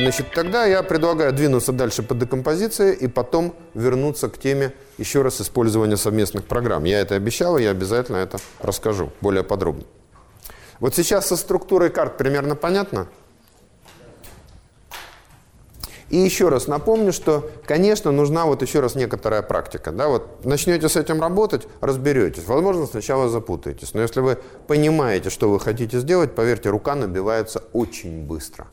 Значит, тогда я предлагаю двинуться дальше по декомпозиции и потом вернуться к теме еще раз использования совместных программ. Я это обещал, и я обязательно это расскажу более подробно. Вот сейчас со структурой карт примерно понятно? И еще раз напомню, что, конечно, нужна вот еще раз некоторая практика. Да? Вот начнете с этим работать, разберетесь. Возможно, сначала запутаетесь. Но если вы понимаете, что вы хотите сделать, поверьте, рука набивается очень быстро.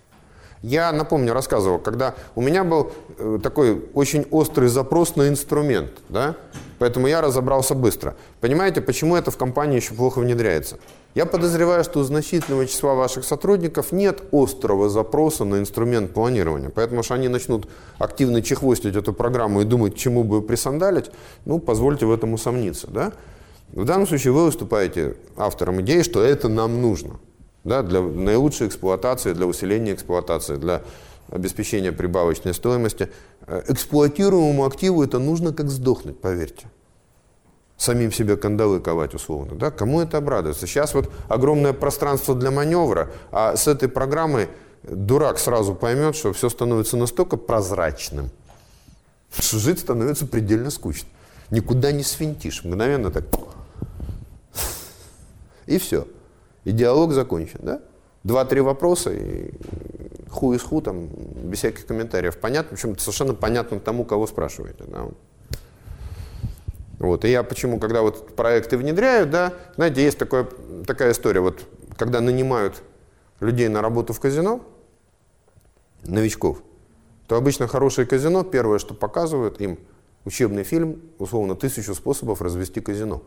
Я, напомню, рассказывал, когда у меня был э, такой очень острый запрос на инструмент, да? поэтому я разобрался быстро. Понимаете, почему это в компании еще плохо внедряется? Я подозреваю, что у значительного числа ваших сотрудников нет острого запроса на инструмент планирования. Поэтому что они начнут активно чехвостить эту программу и думать, чему бы присандалить, ну, позвольте в этом усомниться. Да? В данном случае вы выступаете автором идеи, что это нам нужно да, для наилучшей эксплуатации, для усиления эксплуатации, для обеспечения прибавочной стоимости. Э, эксплуатируемому активу это нужно как сдохнуть, поверьте. Самим себе кандалы ковать условно. Да? Кому это обрадуется? Сейчас вот огромное пространство для маневра, а с этой программой дурак сразу поймет, что все становится настолько прозрачным, что жить становится предельно скучно. Никуда не свинтишь, мгновенно так. И все. И диалог закончен, да? Два-три вопроса, и ху из ху, там, без всяких комментариев. Понятно, причем совершенно понятно тому, кого спрашиваете. Да? Вот. И я почему, когда вот проекты внедряю, да, знаете, есть такое, такая история, вот, когда нанимают людей на работу в казино, новичков, то обычно хорошее казино, первое, что показывают им, учебный фильм, условно, тысячу способов развести казино.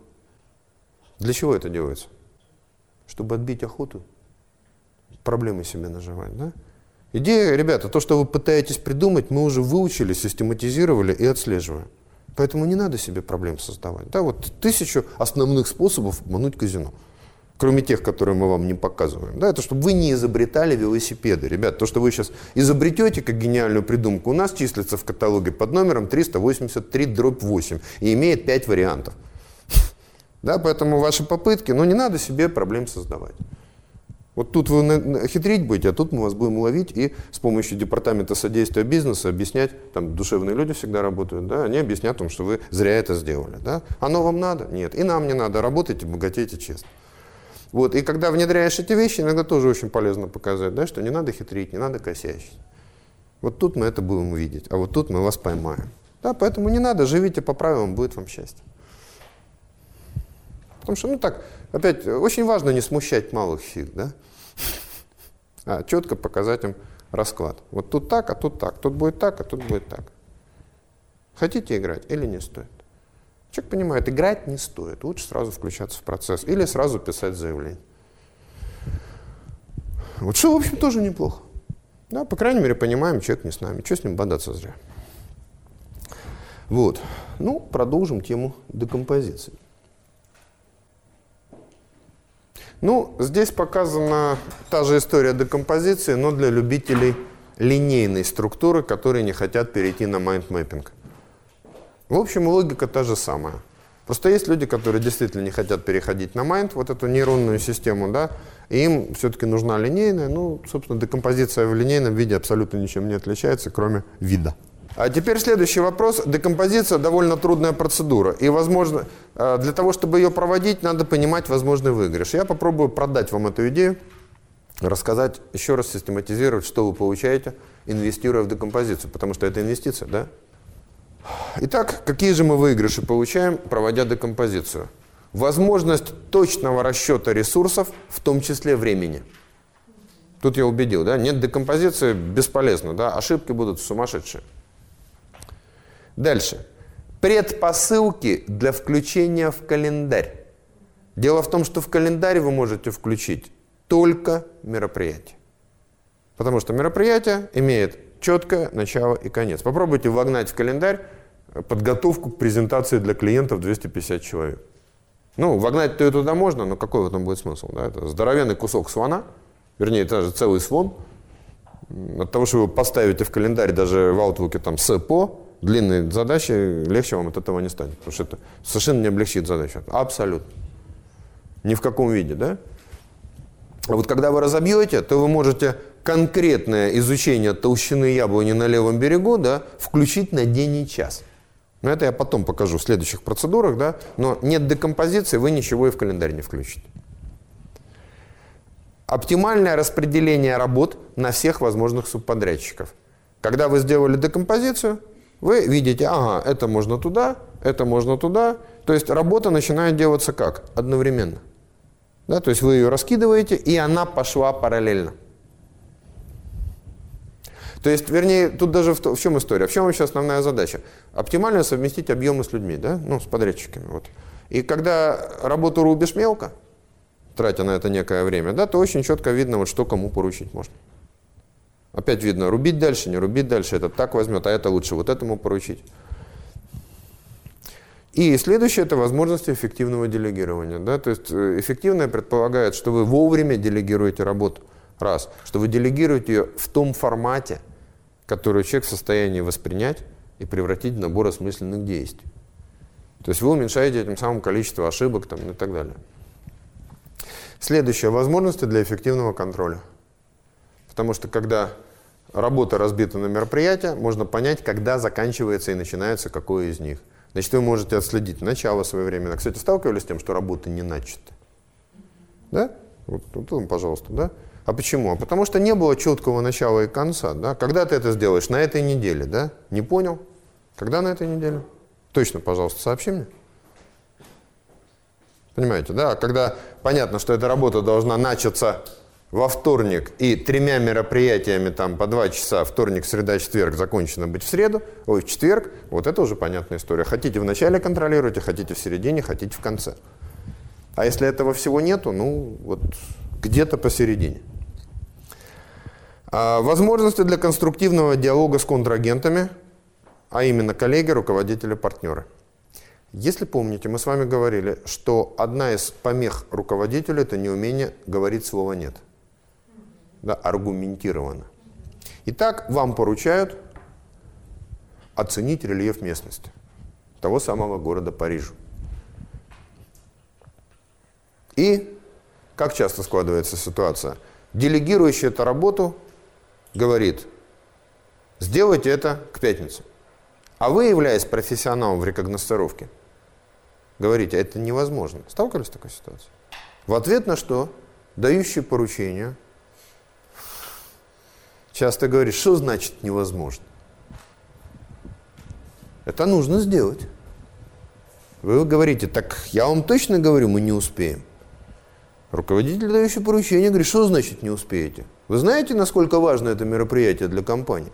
Для чего это делается? Чтобы отбить охоту, проблемы себе наживать. Да? Идея, ребята, то, что вы пытаетесь придумать, мы уже выучили, систематизировали и отслеживаем. Поэтому не надо себе проблем создавать. Да, вот тысячу основных способов обмануть казино. Кроме тех, которые мы вам не показываем. Да, это чтобы вы не изобретали велосипеды. Ребят, то, что вы сейчас изобретете как гениальную придумку, у нас числится в каталоге под номером 383 дробь 8 и имеет 5 вариантов. Да, поэтому ваши попытки, ну не надо себе проблем создавать. Вот тут вы хитрить будете, а тут мы вас будем ловить и с помощью департамента содействия бизнеса объяснять, там душевные люди всегда работают, да, они объяснят вам, что вы зря это сделали. Да? Оно вам надо? Нет. И нам не надо. Работайте, богатейте честно. Вот. И когда внедряешь эти вещи, иногда тоже очень полезно показать, да, что не надо хитрить, не надо косячить. Вот тут мы это будем видеть, а вот тут мы вас поймаем. Да, поэтому не надо, живите по правилам, будет вам счастье. Потому что, ну так, опять, очень важно не смущать малых фиг, да? А четко показать им расклад. Вот тут так, а тут так. Тут будет так, а тут будет так. Хотите играть или не стоит? Человек понимает, играть не стоит. Лучше сразу включаться в процесс. Или сразу писать заявление. Вот что, в общем, тоже неплохо. Да, по крайней мере, понимаем, человек не с нами. Что с ним бодаться зря? Вот. Ну, продолжим тему декомпозиции. Ну, здесь показана та же история декомпозиции, но для любителей линейной структуры, которые не хотят перейти на mind mapping. В общем, логика та же самая. Просто есть люди, которые действительно не хотят переходить на mind, вот эту нейронную систему, да, и им все-таки нужна линейная. Ну, собственно, декомпозиция в линейном виде абсолютно ничем не отличается, кроме вида. А теперь следующий вопрос. Декомпозиция довольно трудная процедура. И, возможно, э, для того, чтобы ее проводить, надо понимать возможный выигрыш. Я попробую продать вам эту идею, рассказать, еще раз систематизировать, что вы получаете, инвестируя в декомпозицию. Потому что это инвестиция, да? Итак, какие же мы выигрыши получаем, проводя декомпозицию? Возможность точного расчета ресурсов, в том числе времени. Тут я убедил, да? Нет декомпозиции, бесполезно, да? Ошибки будут сумасшедшие. Дальше. Предпосылки для включения в календарь. Дело в том, что в календарь вы можете включить только мероприятие. Потому что мероприятие имеет четкое начало и конец. Попробуйте вогнать в календарь подготовку к презентации для клиентов 250 человек. Ну, вогнать-то ее туда можно, но какой в этом будет смысл? Да? Это здоровенный кусок слона, вернее, это же целый слон. От того, что вы поставите в календарь даже в Outlook там СПО, длинные задачи, легче вам от этого не станет. Потому что это совершенно не облегчит задачу. Абсолютно. Ни в каком виде, да? А вот когда вы разобьете, то вы можете конкретное изучение толщины яблони на левом берегу, да, включить на день и час. Но это я потом покажу в следующих процедурах, да, но нет декомпозиции, вы ничего и в календарь не включите. Оптимальное распределение работ на всех возможных субподрядчиков. Когда вы сделали декомпозицию, вы видите, ага, это можно туда, это можно туда. То есть работа начинает делаться как? Одновременно. Да, то есть вы ее раскидываете, и она пошла параллельно. То есть, вернее, тут даже в, в чем история? В чем вообще основная задача? Оптимально совместить объемы с людьми, да? ну, с подрядчиками. Вот. И когда работу рубишь мелко, тратя на это некое время, да, то очень четко видно, вот, что кому поручить можно. Опять видно, рубить дальше, не рубить дальше, это так возьмет, а это лучше вот этому поручить. И следующее – это возможности эффективного делегирования. Да? То есть э, эффективное предполагает, что вы вовремя делегируете работу. Раз. Что вы делегируете ее в том формате, который человек в состоянии воспринять и превратить в набор осмысленных действий. То есть вы уменьшаете этим самым количество ошибок там, и так далее. Следующее – возможности для эффективного контроля. Потому что когда работа разбита на мероприятия, можно понять, когда заканчивается и начинается какое из них. Значит, вы можете отследить начало своевременно. Кстати, сталкивались с тем, что работа не начата? Да? Вот, вот пожалуйста, да? А почему? А потому что не было четкого начала и конца. Да? Когда ты это сделаешь? На этой неделе, да? Не понял? Когда на этой неделе? Точно, пожалуйста, сообщи мне. Понимаете, да? Когда понятно, что эта работа должна начаться во вторник и тремя мероприятиями там по два часа, вторник, среда, четверг, закончено быть в среду, ой, в четверг, вот это уже понятная история. Хотите в начале контролируйте, хотите в середине, хотите в конце. А если этого всего нету, ну вот где-то посередине. А, возможности для конструктивного диалога с контрагентами, а именно коллеги, руководители, партнеры. Если помните, мы с вами говорили, что одна из помех руководителя – это неумение говорить слово «нет». Да, аргументированно. Итак, вам поручают оценить рельеф местности того самого города Парижа. И как часто складывается ситуация? Делегирующий эту работу говорит, сделайте это к пятнице. А вы, являясь профессионалом в рекогностировке, говорите, это невозможно. Сталкивались с такой ситуацией? В ответ на что дающий поручение часто говорит, что значит невозможно? Это нужно сделать. Вы говорите, так я вам точно говорю, мы не успеем. Руководитель, дающий поручение, говорит, что значит не успеете? Вы знаете, насколько важно это мероприятие для компании?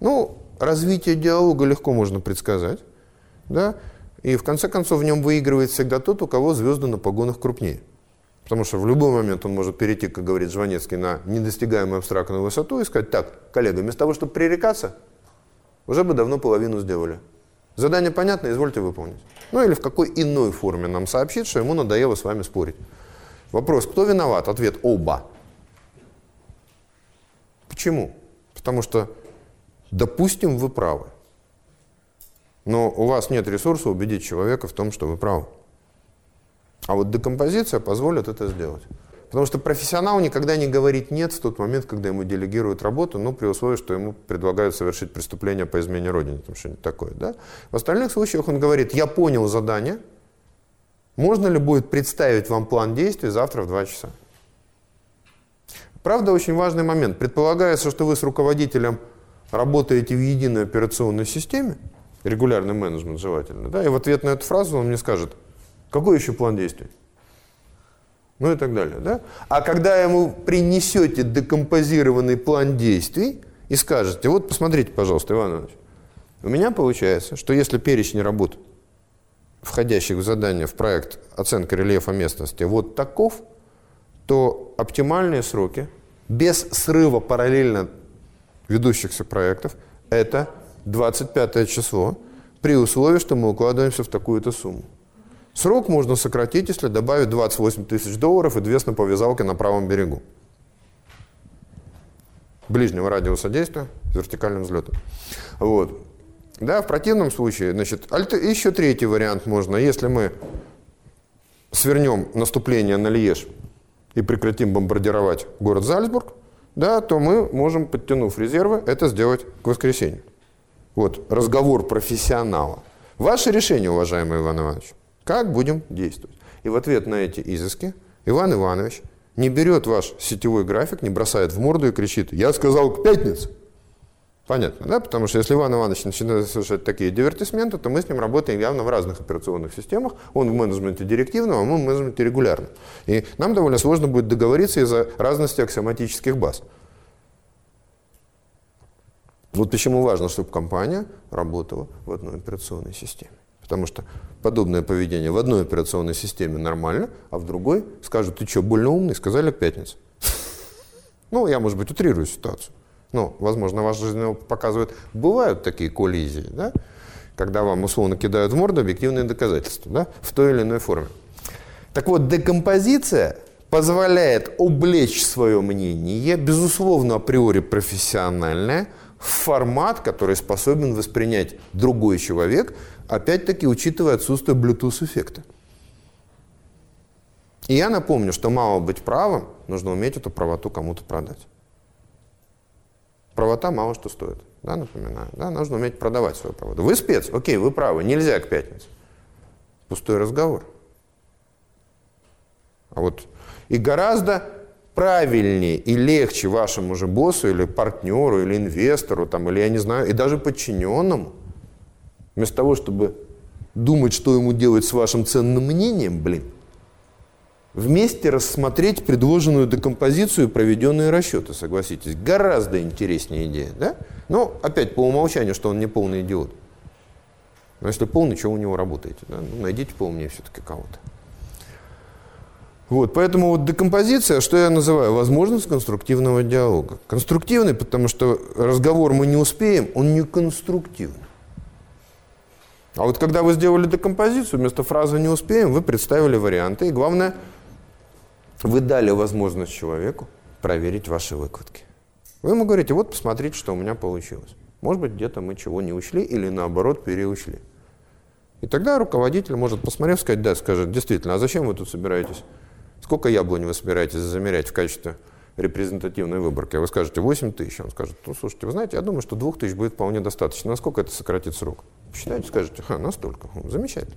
Ну, развитие диалога легко можно предсказать, да, и в конце концов в нем выигрывает всегда тот, у кого звезды на погонах крупнее. Потому что в любой момент он может перейти, как говорит Жванецкий, на недостигаемую абстрактную высоту и сказать, так, коллега, вместо того, чтобы пререкаться, уже бы давно половину сделали. Задание понятно, извольте выполнить. Ну или в какой иной форме нам сообщить, что ему надоело с вами спорить. Вопрос, кто виноват? Ответ – оба. Почему? Потому что, допустим, вы правы. Но у вас нет ресурса убедить человека в том, что вы правы. А вот декомпозиция позволит это сделать. Потому что профессионал никогда не говорит «нет» в тот момент, когда ему делегируют работу, но при условии, что ему предлагают совершить преступление по измене Родине, там что-нибудь такое. Да? В остальных случаях он говорит «я понял задание, можно ли будет представить вам план действий завтра в 2 часа?» Правда, очень важный момент. Предполагается, что вы с руководителем работаете в единой операционной системе, регулярный менеджмент желательно, да, и в ответ на эту фразу он мне скажет, какой еще план действий? Ну и так далее, да? А когда ему принесете декомпозированный план действий и скажете, вот посмотрите, пожалуйста, Иван Иванович, у меня получается, что если перечень работ, входящих в задание в проект оценка рельефа местности, вот таков, то оптимальные сроки без срыва параллельно ведущихся проектов это 25 число при условии, что мы укладываемся в такую-то сумму. Срок можно сократить, если добавить 28 тысяч долларов и две сноповязалки на правом берегу. Ближнего радиуса действия с вертикальным взлетом. Вот. Да, в противном случае, значит, еще третий вариант можно, если мы свернем наступление на Льеж и прекратим бомбардировать город Зальцбург, да, то мы можем, подтянув резервы, это сделать к воскресенью. Вот разговор профессионала. Ваше решение, уважаемый Иван Иванович. Как будем действовать? И в ответ на эти изыски Иван Иванович не берет ваш сетевой график, не бросает в морду и кричит «Я сказал к пятнице!» Понятно, да? Потому что если Иван Иванович начинает совершать такие дивертисменты, то мы с ним работаем явно в разных операционных системах. Он в менеджменте директивном, а мы в менеджменте регулярном. И нам довольно сложно будет договориться из-за разности аксиоматических баз. Вот почему важно, чтобы компания работала в одной операционной системе. Потому что подобное поведение в одной операционной системе нормально, а в другой скажут, ты что, больно умный, сказали к пятнице. Ну, я, может быть, утрирую ситуацию. Но, возможно, ваш жизненный опыт показывает, бывают такие коллизии, да? когда вам условно кидают в морду объективные доказательства да? в той или иной форме. Так вот, декомпозиция позволяет облечь свое мнение, безусловно, априори профессиональное, формат, который способен воспринять другой человек, опять-таки учитывая отсутствие Bluetooth-эффекта. И я напомню, что мало быть правым, нужно уметь эту правоту кому-то продать. Правота мало что стоит, да, напоминаю. Да, нужно уметь продавать свою правоту. Вы спец, окей, вы правы, нельзя к пятнице. Пустой разговор. А вот и гораздо правильнее и легче вашему же боссу или партнеру, или инвестору, там, или я не знаю, и даже подчиненному, вместо того, чтобы думать, что ему делать с вашим ценным мнением, блин, вместе рассмотреть предложенную декомпозицию и проведенные расчеты, согласитесь. Гораздо интереснее идея, да? Но, опять, по умолчанию, что он не полный идиот. Но если полный, что у него работаете? Да? Ну, найдите поумнее все-таки кого-то. Вот, поэтому вот декомпозиция, что я называю, возможность конструктивного диалога. Конструктивный, потому что разговор мы не успеем, он не конструктивный. А вот когда вы сделали декомпозицию, вместо фразы «не успеем» вы представили варианты. И главное, вы дали возможность человеку проверить ваши выкладки. Вы ему говорите, вот посмотрите, что у меня получилось. Может быть, где-то мы чего не учли или наоборот переучли. И тогда руководитель может, посмотрев, сказать, да, скажет, действительно, а зачем вы тут собираетесь Сколько яблонь вы собираетесь замерять в качестве репрезентативной выборки? Вы скажете 8 тысяч. Он скажет, ну, слушайте, вы знаете, я думаю, что 2 тысяч будет вполне достаточно. Насколько это сократит срок? Посчитайте, скажете, ха, настолько. Замечательно.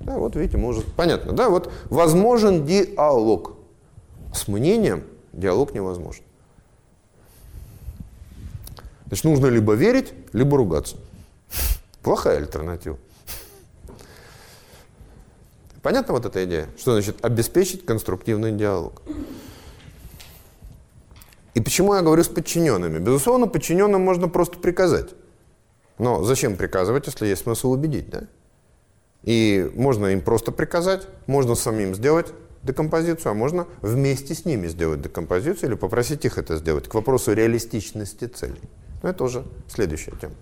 Да, вот видите, может, понятно, да, вот возможен диалог. С мнением диалог невозможен. Значит, нужно либо верить, либо ругаться. Плохая альтернатива. Понятна вот эта идея? Что значит обеспечить конструктивный диалог? И почему я говорю с подчиненными? Безусловно, подчиненным можно просто приказать. Но зачем приказывать, если есть смысл убедить, да? И можно им просто приказать, можно самим сделать декомпозицию, а можно вместе с ними сделать декомпозицию или попросить их это сделать. К вопросу реалистичности целей. Но это уже следующая тема.